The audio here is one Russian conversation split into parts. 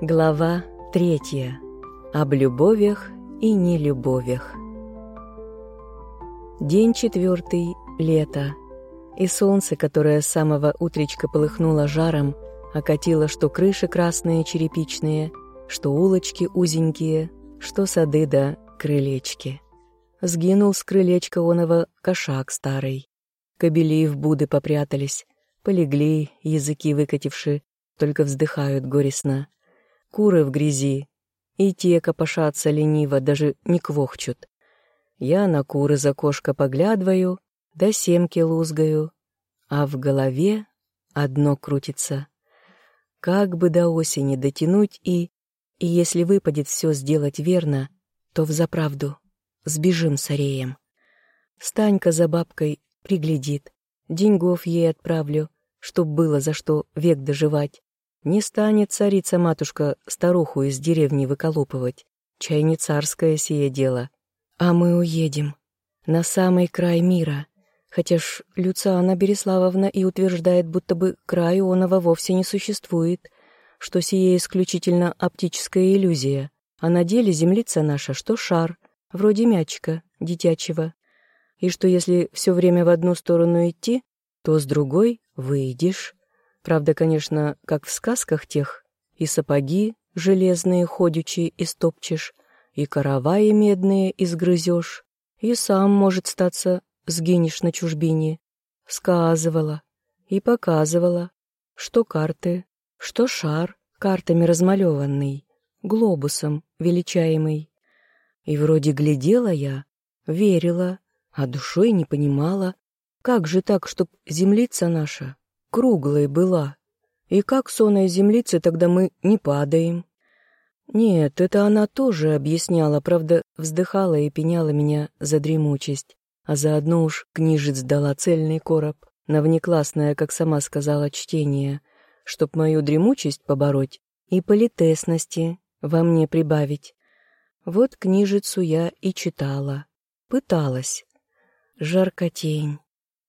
Глава третья. Об любовях и нелюбовях. День четвертый, лето. И солнце, которое с самого утречка полыхнуло жаром, окатило что крыши красные черепичные, что улочки узенькие, что сады да крылечки. Сгинул с крылечка оного кошак старый. Кобели в буды попрятались, полегли, языки выкативши, только вздыхают горестно. Куры в грязи, и те копошатся лениво, даже не квохчут. Я на куры за кошка поглядываю, да семки лузгаю, а в голове одно крутится. Как бы до осени дотянуть и... И если выпадет все сделать верно, то взаправду сбежим с Ареем. Станька за бабкой приглядит, деньгов ей отправлю, чтоб было за что век доживать. Не станет царица-матушка старуху из деревни выколупывать. Чай не царское сие дело. А мы уедем. На самый край мира. Хотя ж Люциана Береславовна и утверждает, будто бы краю оного вовсе не существует, что сие исключительно оптическая иллюзия, а на деле землица наша, что шар, вроде мячика, дитячего. И что если все время в одну сторону идти, то с другой выйдешь. Правда, конечно, как в сказках тех, и сапоги железные ходючи истопчешь, и караваи медные изгрызешь, и сам, может, статься, сгинешь на чужбине. Сказывала и показывала, что карты, что шар картами размалеванный, глобусом величаемый. И вроде глядела я, верила, а душой не понимала, как же так, чтоб землица наша круглой была. И как сонной землицы тогда мы не падаем? Нет, это она тоже объясняла, правда, вздыхала и пеняла меня за дремучесть, а заодно уж книжец дала цельный короб, на внеклассное, как сама сказала, чтение, чтоб мою дремучесть побороть и политесности во мне прибавить. Вот книжицу я и читала, пыталась. Жаркотень.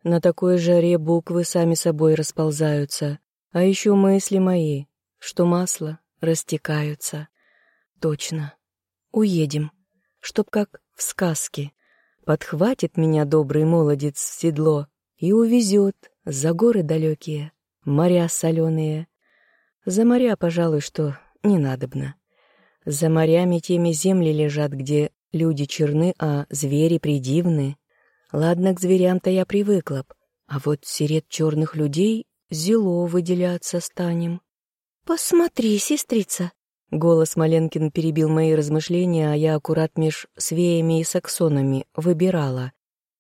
На такой жаре буквы сами собой расползаются, а еще мысли мои, что масло, растекаются. Точно. Уедем, чтоб как в сказке. Подхватит меня добрый молодец в седло и увезет за горы далекие, моря соленые. За моря, пожалуй, что не надобно. За морями теми земли лежат, где люди черны, а звери придивны. Ладно, к зверям-то я привыкла б, а вот сред черных людей зело выделяться станем. «Посмотри, сестрица!» Голос Маленкин перебил мои размышления, а я аккурат меж свеями и саксонами выбирала,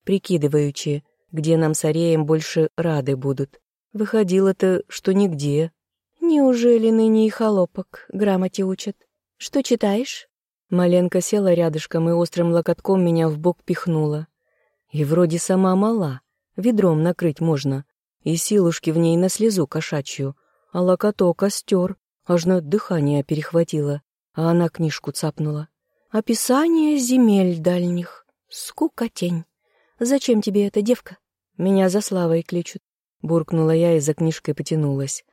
прикидываючи, где нам с Ареем больше рады будут. Выходило-то, что нигде. Неужели ныне и холопок грамоте учат? Что читаешь? Маленка села рядышком и острым локотком меня в бок пихнула. И вроде сама мала, ведром накрыть можно, и силушки в ней на слезу кошачью, а локоток костер, аж на дыхание перехватило, а она книжку цапнула. «Описание земель дальних. Скукотень. Зачем тебе эта девка? Меня за славой кличут». Буркнула я и за книжкой потянулась.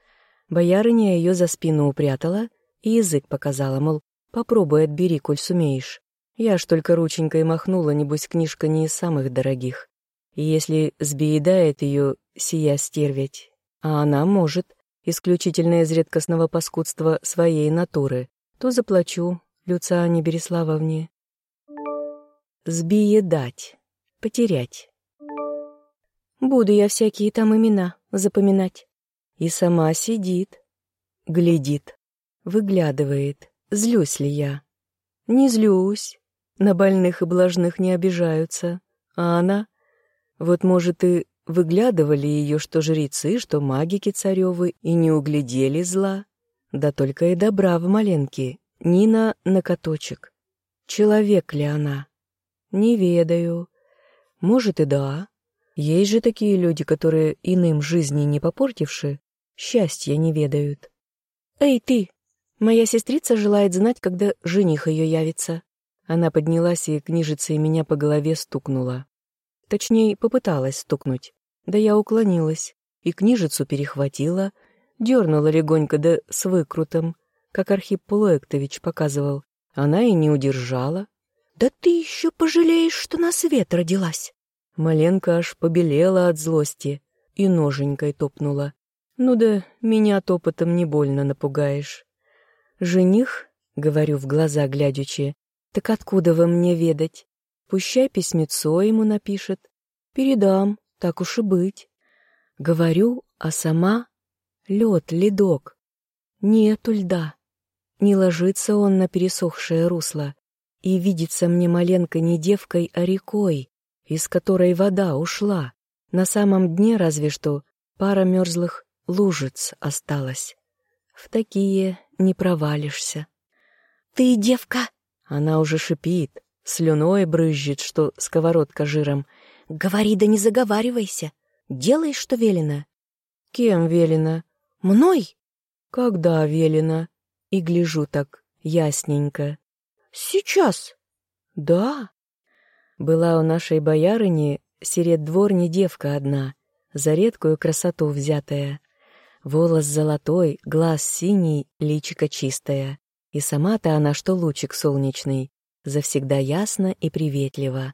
Боярыня ее за спину упрятала и язык показала, мол, попробуй отбери, коль сумеешь. Я ж только рученькой махнула, небось, книжка не из самых дорогих. И если сбеедает ее сия стервять, а она может, исключительно из редкостного паскудства своей натуры, то заплачу Люциане Береславовне. Сбиедать, потерять. Буду я всякие там имена запоминать. И сама сидит, глядит, выглядывает, злюсь ли я. Не злюсь, на больных и блажных не обижаются. А она? Вот, может, и выглядывали ее, что жрецы, что магики царевы, и не углядели зла. Да только и добра в маленке, Нина на каточек. Человек ли она? Не ведаю. Может, и да. Есть же такие люди, которые иным жизни не попортивши, счастья не ведают. «Эй, ты! Моя сестрица желает знать, когда жених ее явится». Она поднялась и книжицей меня по голове стукнула. Точнее, попыталась стукнуть. Да я уклонилась и книжицу перехватила, дернула легонько да с выкрутом, как Архип Полуэктович показывал. Она и не удержала. «Да ты еще пожалеешь, что на свет родилась!» Маленка аж побелела от злости и ноженькой топнула. «Ну да, меня топотом не больно напугаешь». «Жених?» — говорю в глаза глядячи. «Так откуда вы мне ведать? Пущай письмецо ему напишет. Передам, так уж и быть». Говорю, а сама — лед, ледок. Нету льда. Не ложится он на пересохшее русло, и видится мне маленько не девкой, а рекой, из которой вода ушла. На самом дне разве что пара мерзлых лужиц осталась. В такие не провалишься. «Ты, девка!» Она уже шипит, слюной брызжет, что сковородка жиром. «Говори да не заговаривайся. Делай, что велено». «Кем велено?» «Мной?» «Когда велено?» И гляжу так ясненько. «Сейчас». «Да?» Была у нашей боярыни серед дворни девка одна, за редкую красоту взятая. Волос золотой, глаз синий, личико чистое. И сама-то она, что лучик солнечный, завсегда ясно и приветливо.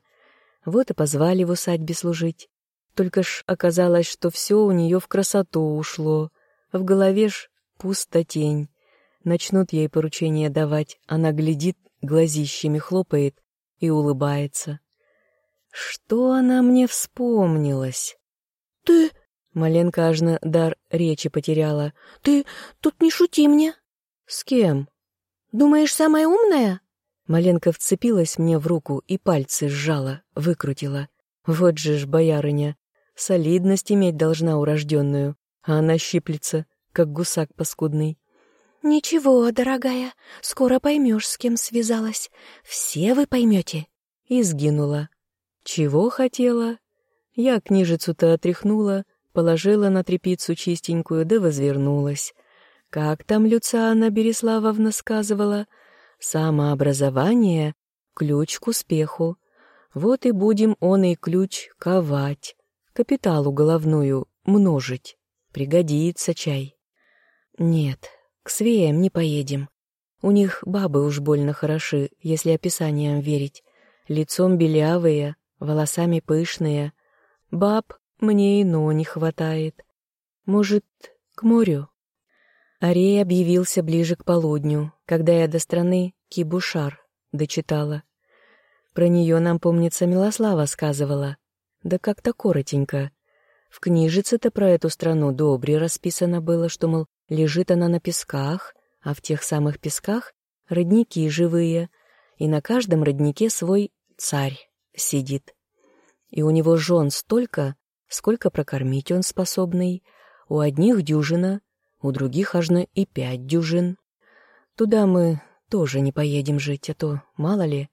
Вот и позвали в усадьбе служить. Только ж оказалось, что все у нее в красоту ушло. В голове ж пусто тень. Начнут ей поручения давать, она глядит, глазищами хлопает и улыбается. Что она мне вспомнилась? «Ты...» — Маленка аж дар речи потеряла. «Ты тут не шути мне!» «С кем?» «Думаешь, самая умная?» Маленка вцепилась мне в руку и пальцы сжала, выкрутила. Вот же ж боярыня. Солидность иметь должна урожденную, а она щиплется, как гусак паскудный. «Ничего, дорогая, скоро поймешь, с кем связалась. Все вы поймете». И сгинула. Чего хотела? Я книжицу-то отряхнула, положила на трепицу чистенькую, да возвернулась. Как там Люциана Береславовна сказывала? Самообразование — ключ к успеху. Вот и будем он и ключ ковать, капиталу головную множить. Пригодится чай. Нет, к свеям не поедем. У них бабы уж больно хороши, если описаниям верить. Лицом белявые, волосами пышные. Баб мне ино не хватает. Может, к морю? Арей объявился ближе к полудню, когда я до страны Кибушар дочитала. Про нее нам, помнится, Милослава сказывала. Да как-то коротенько. В книжице-то про эту страну добре расписано было, что, мол, лежит она на песках, а в тех самых песках родники живые, и на каждом роднике свой царь сидит. И у него жен столько, сколько прокормить он способный. У одних дюжина, у других аж на и пять дюжин. Туда мы тоже не поедем жить, а то мало ли.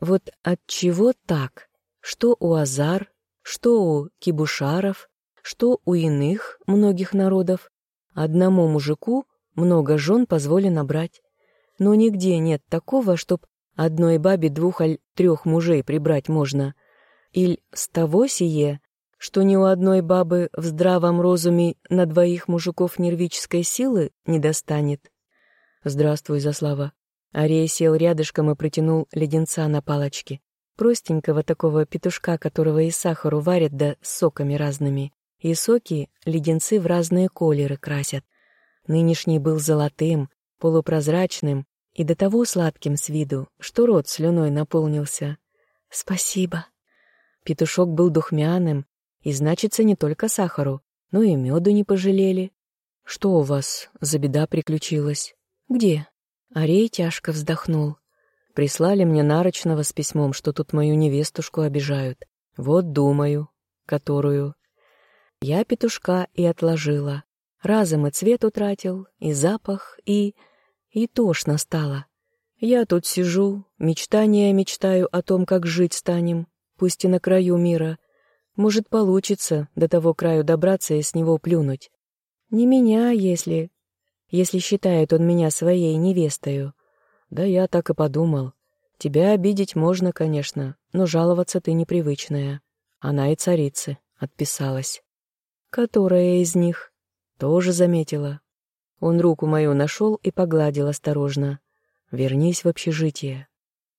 Вот от чего так? Что у азар, что у кибушаров, что у иных многих народов. Одному мужику много жен позволено брать. Но нигде нет такого, чтоб одной бабе двух аль трех мужей прибрать можно. Иль с того сие, что ни у одной бабы в здравом розуме на двоих мужиков нервической силы не достанет. Здравствуй, Заслава. Ария сел рядышком и протянул леденца на палочке. Простенького такого петушка, которого и сахару варят, да соками разными. И соки леденцы в разные колеры красят. Нынешний был золотым, полупрозрачным и до того сладким с виду, что рот слюной наполнился. «Спасибо». Петушок был духмяным, и значится не только сахару, но и меду не пожалели. «Что у вас за беда приключилась?» «Где?» Арей тяжко вздохнул. Прислали мне нарочного с письмом, что тут мою невестушку обижают. Вот думаю, которую. Я петушка и отложила. Разом и цвет утратил, и запах, и... и тошно стало. Я тут сижу, мечтания мечтаю о том, как жить станем, пусть и на краю мира. Может, получится до того краю добраться и с него плюнуть. Не меня, если... Если считает он меня своей невестою. Да я так и подумал. Тебя обидеть можно, конечно, но жаловаться ты непривычная. Она и царицы отписалась. Которая из них? Тоже заметила. Он руку мою нашел и погладил осторожно. «Вернись в общежитие».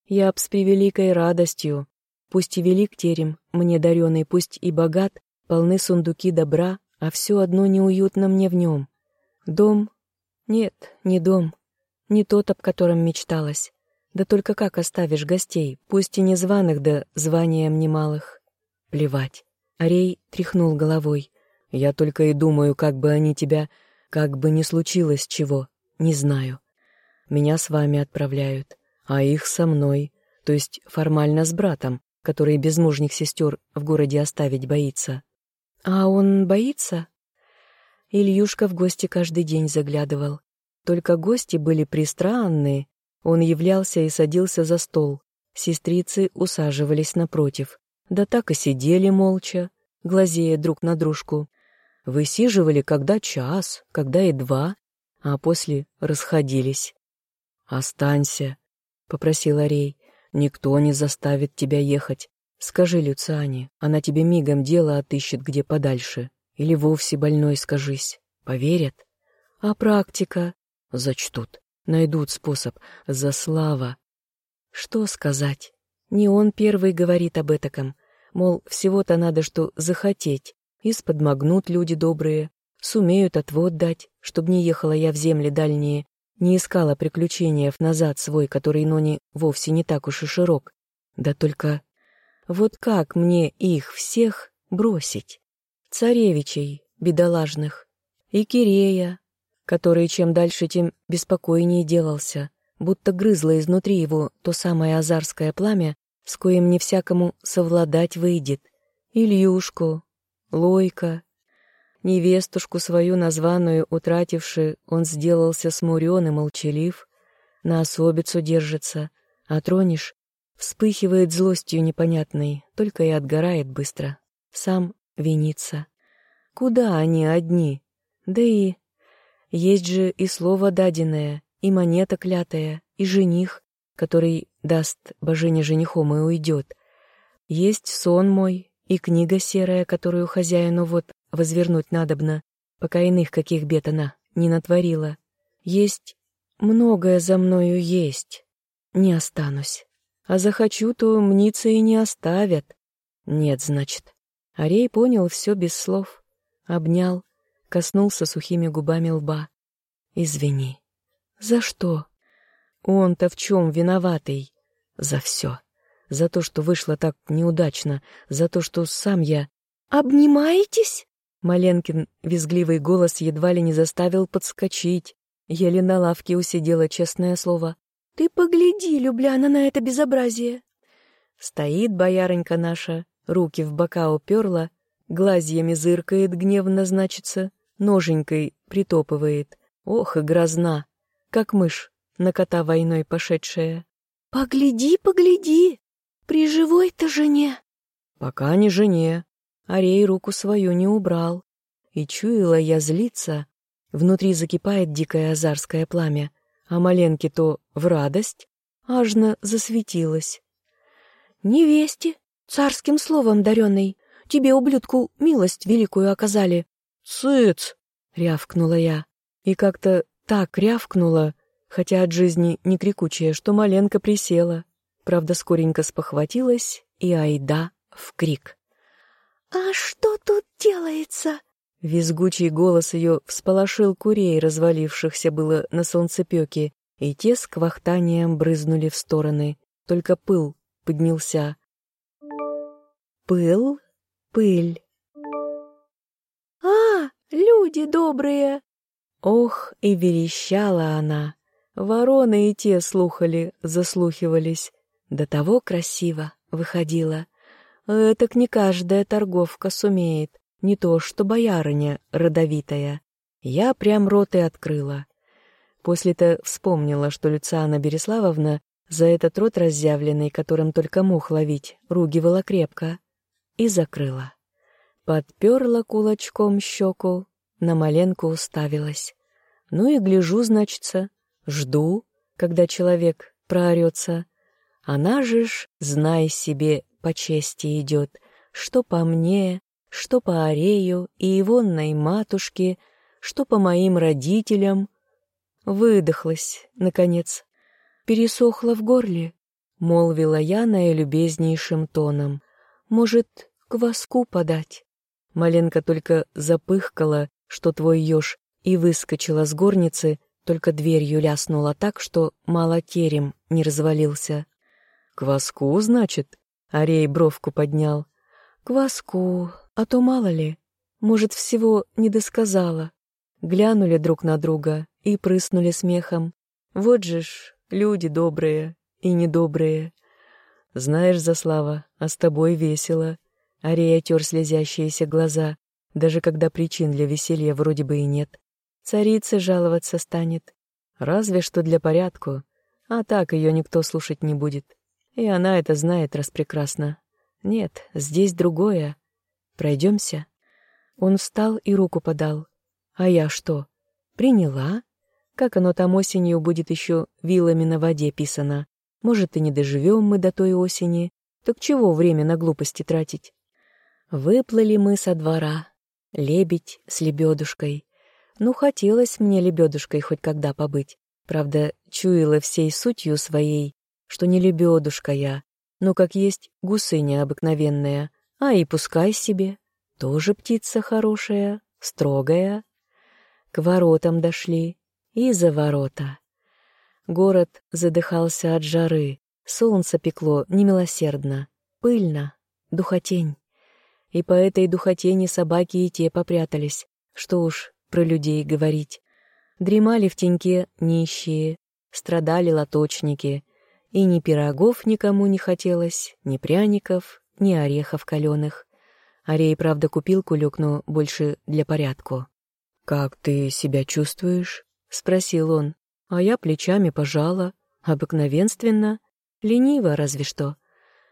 Я б с превеликой радостью, пусть и велик терем, мне даренный, пусть и богат, полны сундуки добра, а все одно неуютно мне в нем. Дом? Нет, не дом. Не тот, об котором мечталось. Да только как оставишь гостей, пусть и незваных, да званием немалых? Плевать. Арей тряхнул головой. Я только и думаю, как бы они тебя... Как бы ни случилось чего, не знаю. Меня с вами отправляют, а их со мной, то есть формально с братом, который безмужних сестер в городе оставить боится. А он боится? Ильюшка в гости каждый день заглядывал. Только гости были пристранные. Он являлся и садился за стол. Сестрицы усаживались напротив. Да так и сидели молча, глазея друг на дружку. Высиживали когда час, когда и два, а после расходились. «Останься», — попросил Арей. «Никто не заставит тебя ехать. Скажи Люциане, она тебе мигом дело отыщет где подальше. Или вовсе больной скажись. Поверят? А практика? Зачтут. Найдут способ. За слава. Что сказать? Не он первый говорит об этаком. Мол, всего-то надо что захотеть. Магнут люди добрые. Сумеют отвод дать, чтоб не ехала я в земли дальние, не искала приключений назад свой, который Нони вовсе не так уж и широк. Да только вот как мне их всех бросить? царевичей бедолажных, и Кирея, который чем дальше, тем беспокойнее делался, будто грызло изнутри его то самое азарское пламя, с коим не всякому совладать выйдет, Ильюшку, Лойка. Невестушку свою названную утративши, он сделался смурен и молчалив, на особицу держится, а тронешь, вспыхивает злостью непонятной, только и отгорает быстро. Сам виниться. Куда они одни? Да и... Есть же и слово даденное, и монета клятая, и жених, который даст божине женихом и уйдет. Есть сон мой, и книга серая, которую хозяину вот возвернуть надобно, пока иных каких бед она не натворила. Есть многое за мною есть. Не останусь. А захочу, то мниться и не оставят. Нет, значит. Арей понял все без слов, обнял, коснулся сухими губами лба. «Извини». «За что?» «Он-то в чем виноватый?» «За все. За то, что вышло так неудачно, за то, что сам я...» «Обнимаетесь?» Маленкин визгливый голос едва ли не заставил подскочить. Еле на лавке усидела, честное слово. «Ты погляди, Любляна, на это безобразие!» Стоит боярынька наша, руки в бока уперла, глазьями зыркает гневно, значится, ноженькой притопывает. Ох и грозна, как мышь, на кота войной пошедшая. «Погляди, погляди, при живой-то жене!» «Пока не жене, Арей руку свою не убрал. И чуяла я злиться, внутри закипает дикое азарское пламя, а Маленке то в радость, ажно засветилась. «Невесте Царским словом даренный, тебе, ублюдку, милость великую оказали. «Сыц!» — рявкнула я. И как-то так рявкнула, хотя от жизни не крикучая, что Маленка присела. Правда, скоренько спохватилась, и айда в крик. «А что тут делается?» Визгучий голос ее всполошил курей, развалившихся было на солнцепеке, и те с квахтанием брызнули в стороны. Только пыл поднялся, Пыл, пыль. «А, люди добрые!» Ох, и верещала она. Вороны и те слухали, заслухивались. До того красиво выходила. Этак не каждая торговка сумеет, не то что боярыня родовитая. Я прям рот и открыла. После-то вспомнила, что Люциана Береславовна за этот рот разъявленный, которым только мух ловить, ругивала крепко и закрыла. Подперла кулачком щеку, на маленку уставилась. Ну и гляжу, значится, жду, когда человек проорется. Она же ж, знай себе, по чести идет, что по мне, что по Арею и ивонной матушке, что по моим родителям. Выдохлась, наконец. Пересохла в горле, молвила я наилюбезнейшим тоном. Может, кваску подать? Маленка только запыхкала, что твой еж, и выскочила с горницы, только дверью ляснула так, что мало терем не развалился. «Кваску, значит?» — Арей бровку поднял. «Кваску, а то мало ли, может, всего не досказала». Глянули друг на друга и прыснули смехом. «Вот же ж, люди добрые и недобрые». «Знаешь, Заслава, а с тобой весело». Арей отер слезящиеся глаза, даже когда причин для веселья вроде бы и нет. Царица жаловаться станет. Разве что для порядку, а так ее никто слушать не будет. И она это знает распрекрасно. Нет, здесь другое. Пройдемся. Он встал и руку подал. А я что? Приняла? Как оно там осенью будет еще вилами на воде писано? Может, и не доживем мы до той осени. Так чего время на глупости тратить? Выплыли мы со двора. Лебедь с лебедушкой. Ну, хотелось мне лебедушкой хоть когда побыть. Правда, чуяла всей сутью своей, что не лебедушка я, но как есть гусыня обыкновенная, а и пускай себе. Тоже птица хорошая, строгая. К воротам дошли, и за ворота. Город задыхался от жары, солнце пекло немилосердно, пыльно, духотень. И по этой духотени собаки и те попрятались, что уж про людей говорить. Дремали в теньке нищие, страдали лоточники, и ни пирогов никому не хотелось, ни пряников, ни орехов каленых. Арей, правда, купил кулек, но больше для порядку. «Как ты себя чувствуешь?» — спросил он. А я плечами пожала, обыкновенственно, лениво разве что.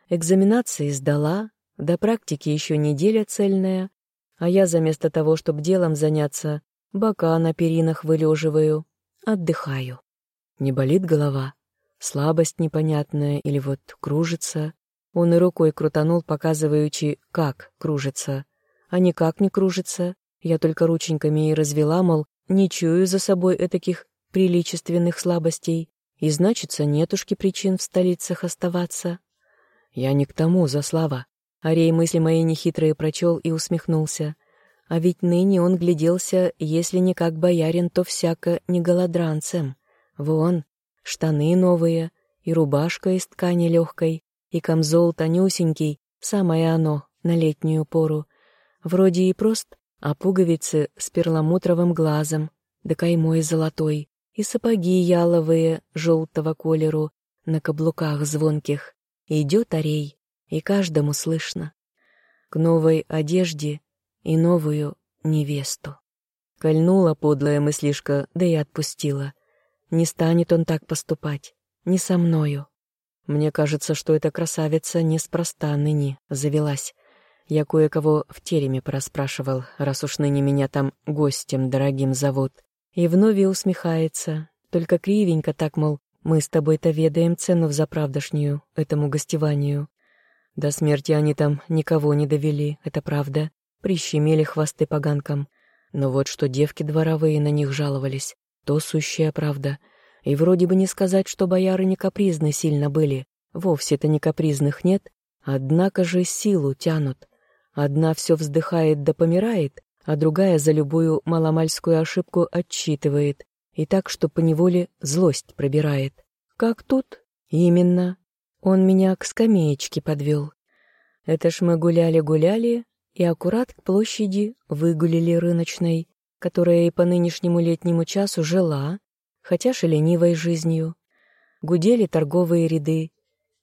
Экзаменации сдала, до практики еще неделя цельная, а я заместо того, чтобы делом заняться, бока на перинах вылеживаю, отдыхаю. Не болит голова? Слабость непонятная или вот кружится? Он и рукой крутанул, показываючи, как кружится. А никак не кружится. Я только рученьками и развела, мол, не чую за собой этаких приличественных слабостей, и значится, нетушки причин в столицах оставаться. Я не к тому, Заслава. Арей мысли мои нехитрые прочел и усмехнулся. А ведь ныне он гляделся, если не как боярин, то всяко не голодранцем. Вон, штаны новые, и рубашка из ткани легкой, и камзол тонюсенький, самое оно, на летнюю пору. Вроде и прост, а пуговицы с перламутровым глазом, да каймой золотой, и сапоги яловые, желтого колеру, на каблуках звонких. Идет арей, и каждому слышно. К новой одежде и новую невесту. Кольнула подлая мыслишка, да и отпустила. Не станет он так поступать, не со мною. Мне кажется, что эта красавица неспроста ныне завелась. Я кое-кого в тереме порасспрашивал, раз уж ныне меня там гостем дорогим зовут. И вновь усмехается, только кривенько так, мол, мы с тобой-то ведаем цену в заправдошнюю, этому гостеванию. До смерти они там никого не довели, это правда. Прищемили хвосты поганкам. Но вот что девки дворовые на них жаловались, то сущая правда. И вроде бы не сказать, что бояры не капризны сильно были. Вовсе-то не капризных нет, однако же силу тянут. Одна все вздыхает да помирает, а другая за любую маломальскую ошибку отчитывает, и так, что поневоле злость пробирает. Как тут? Именно. Он меня к скамеечке подвел. Это ж мы гуляли-гуляли, и аккурат к площади выгулили рыночной, которая и по нынешнему летнему часу жила, хотя шаленивой жизнью. Гудели торговые ряды,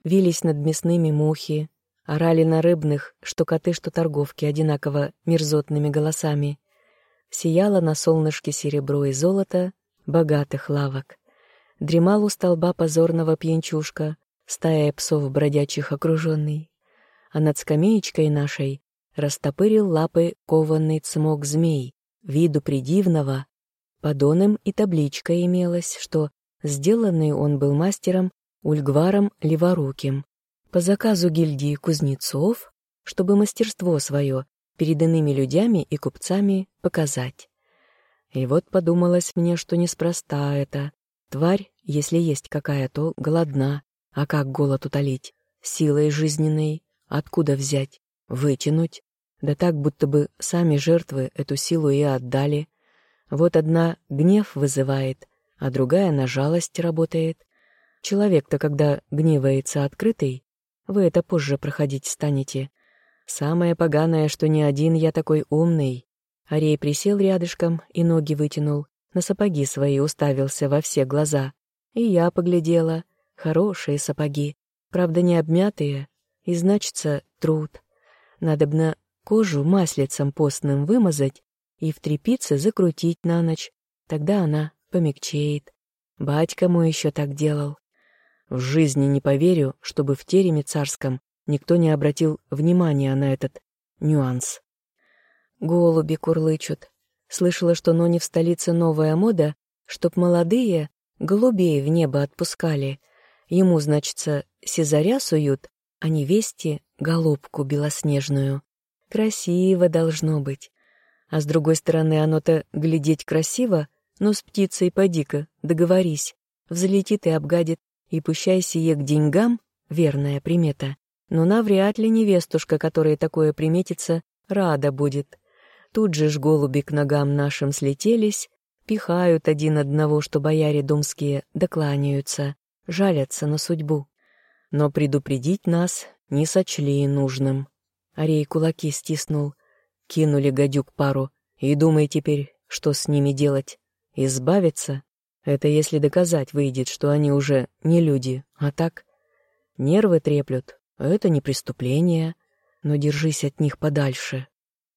вились над мясными мухи, орали на рыбных, что коты, что торговки, одинаково мерзотными голосами. Сияло на солнышке серебро и золото богатых лавок. Дремал у столба позорного пьянчушка, стая псов бродячих окруженный. А над скамеечкой нашей растопырил лапы кованный цмок змей, виду придивного. Подоном и табличка имелась, что сделанный он был мастером Ульгваром Леворуким, по заказу гильдии кузнецов, чтобы мастерство свое перед иными людьми и купцами показать. И вот подумалось мне, что неспроста это. Тварь, если есть какая, то голодна. А как голод утолить? Силой жизненной? Откуда взять? Вытянуть? Да так, будто бы сами жертвы эту силу и отдали. Вот одна гнев вызывает, а другая на жалость работает. Человек-то, когда гневается открытый, вы это позже проходить станете. Самое поганое, что не один я такой умный. Арей присел рядышком и ноги вытянул, на сапоги свои уставился во все глаза. И я поглядела. Хорошие сапоги, правда не обмятые, и значится труд. Надобно кожу маслицем постным вымазать и в трепице закрутить на ночь, тогда она помягчеет. Батька мой еще так делал. В жизни не поверю, чтобы в тереме царском никто не обратил внимания на этот нюанс. Голуби курлычут. Слышала, что но не в столице новая мода, чтоб молодые голубей в небо отпускали. Ему, значится, сизаря суют, а невесте — голубку белоснежную. Красиво должно быть. А с другой стороны, оно-то глядеть красиво, но с птицей поди-ка, договорись. Взлетит и обгадит, и пущай сие к деньгам, верная примета. Но навряд ли невестушка, которой такое приметится, рада будет. Тут же ж голуби к ногам нашим слетелись, пихают один одного, что бояре думские докланяются, жалятся на судьбу. Но предупредить нас не сочли нужным. Арей кулаки стиснул. Кинули гадюк пару. И думай теперь, что с ними делать. Избавиться? Это если доказать выйдет, что они уже не люди, а так... Нервы треплют. Это не преступление. Но держись от них подальше.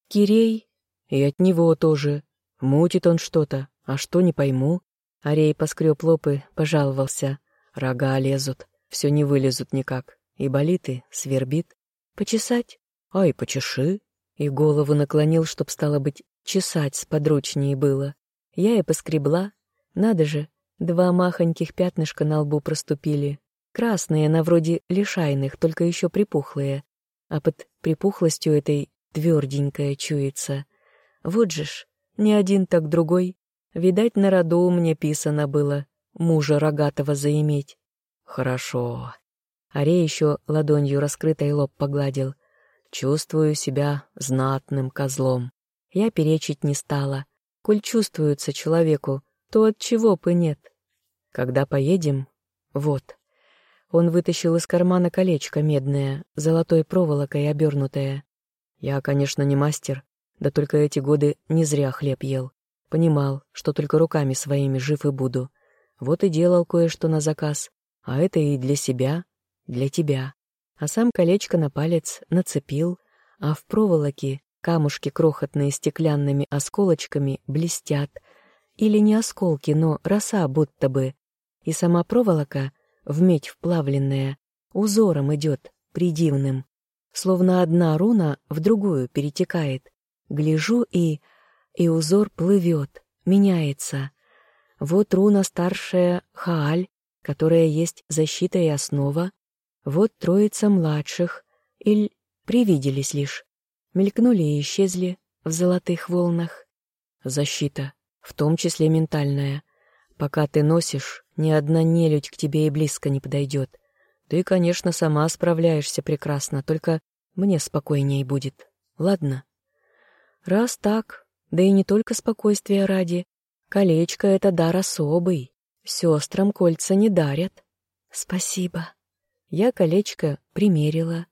Кирей? И от него тоже. Мутит он что-то. А что, не пойму. Арей поскреб лопы, пожаловался. Рога лезут. Все не вылезут никак. И болит, и свербит. Почесать? «Ай, почеши!» И голову наклонил, чтоб, стало быть, чесать сподручнее было. Я и поскребла. Надо же, два махоньких пятнышка на лбу проступили. Красные, на вроде лишайных, только еще припухлые. А под припухлостью этой тверденькая чуется. Вот же ж, ни один, так другой. Видать, на роду мне писано было мужа рогатого заиметь. Хорошо. Арей еще ладонью раскрытой лоб погладил — Чувствую себя знатным козлом. Я перечить не стала. Коль чувствуется человеку, то от чего бы нет. Когда поедем? Вот. Он вытащил из кармана колечко медное, золотой проволокой обернутое. Я, конечно, не мастер, да только эти годы не зря хлеб ел. Понимал, что только руками своими жив и буду. Вот и делал кое-что на заказ. А это и для себя, для тебя а сам колечко на палец нацепил, а в проволоке камушки крохотные стеклянными осколочками блестят, или не осколки, но роса будто бы, и сама проволока, в медь вплавленная, узором идет, придивным, словно одна руна в другую перетекает. Гляжу и... и узор плывет, меняется. Вот руна старшая Хааль, которая есть защита и основа, вот троица младших, или привиделись лишь, мелькнули и исчезли в золотых волнах. Защита, в том числе ментальная. Пока ты носишь, ни одна нелюдь к тебе и близко не подойдет. Ты, конечно, сама справляешься прекрасно, только мне спокойней будет. Ладно? Раз так, да и не только спокойствия ради. Колечко — это дар особый. Сестрам кольца не дарят. Спасибо. Я колечко примерила.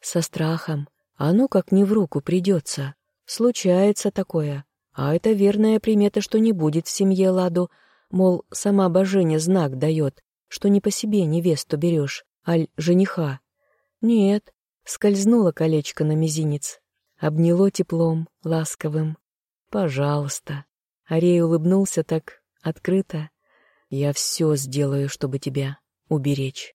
Со страхом. А ну как не в руку придется. Случается такое. А это верная примета, что не будет в семье ладу. Мол, сама боженя знак дает, что не по себе невесту берешь, аль жениха. Нет, скользнуло колечко на мизинец. Обняло теплом, ласковым. «Пожалуйста». Арей улыбнулся так открыто. «Я все сделаю, чтобы тебя уберечь».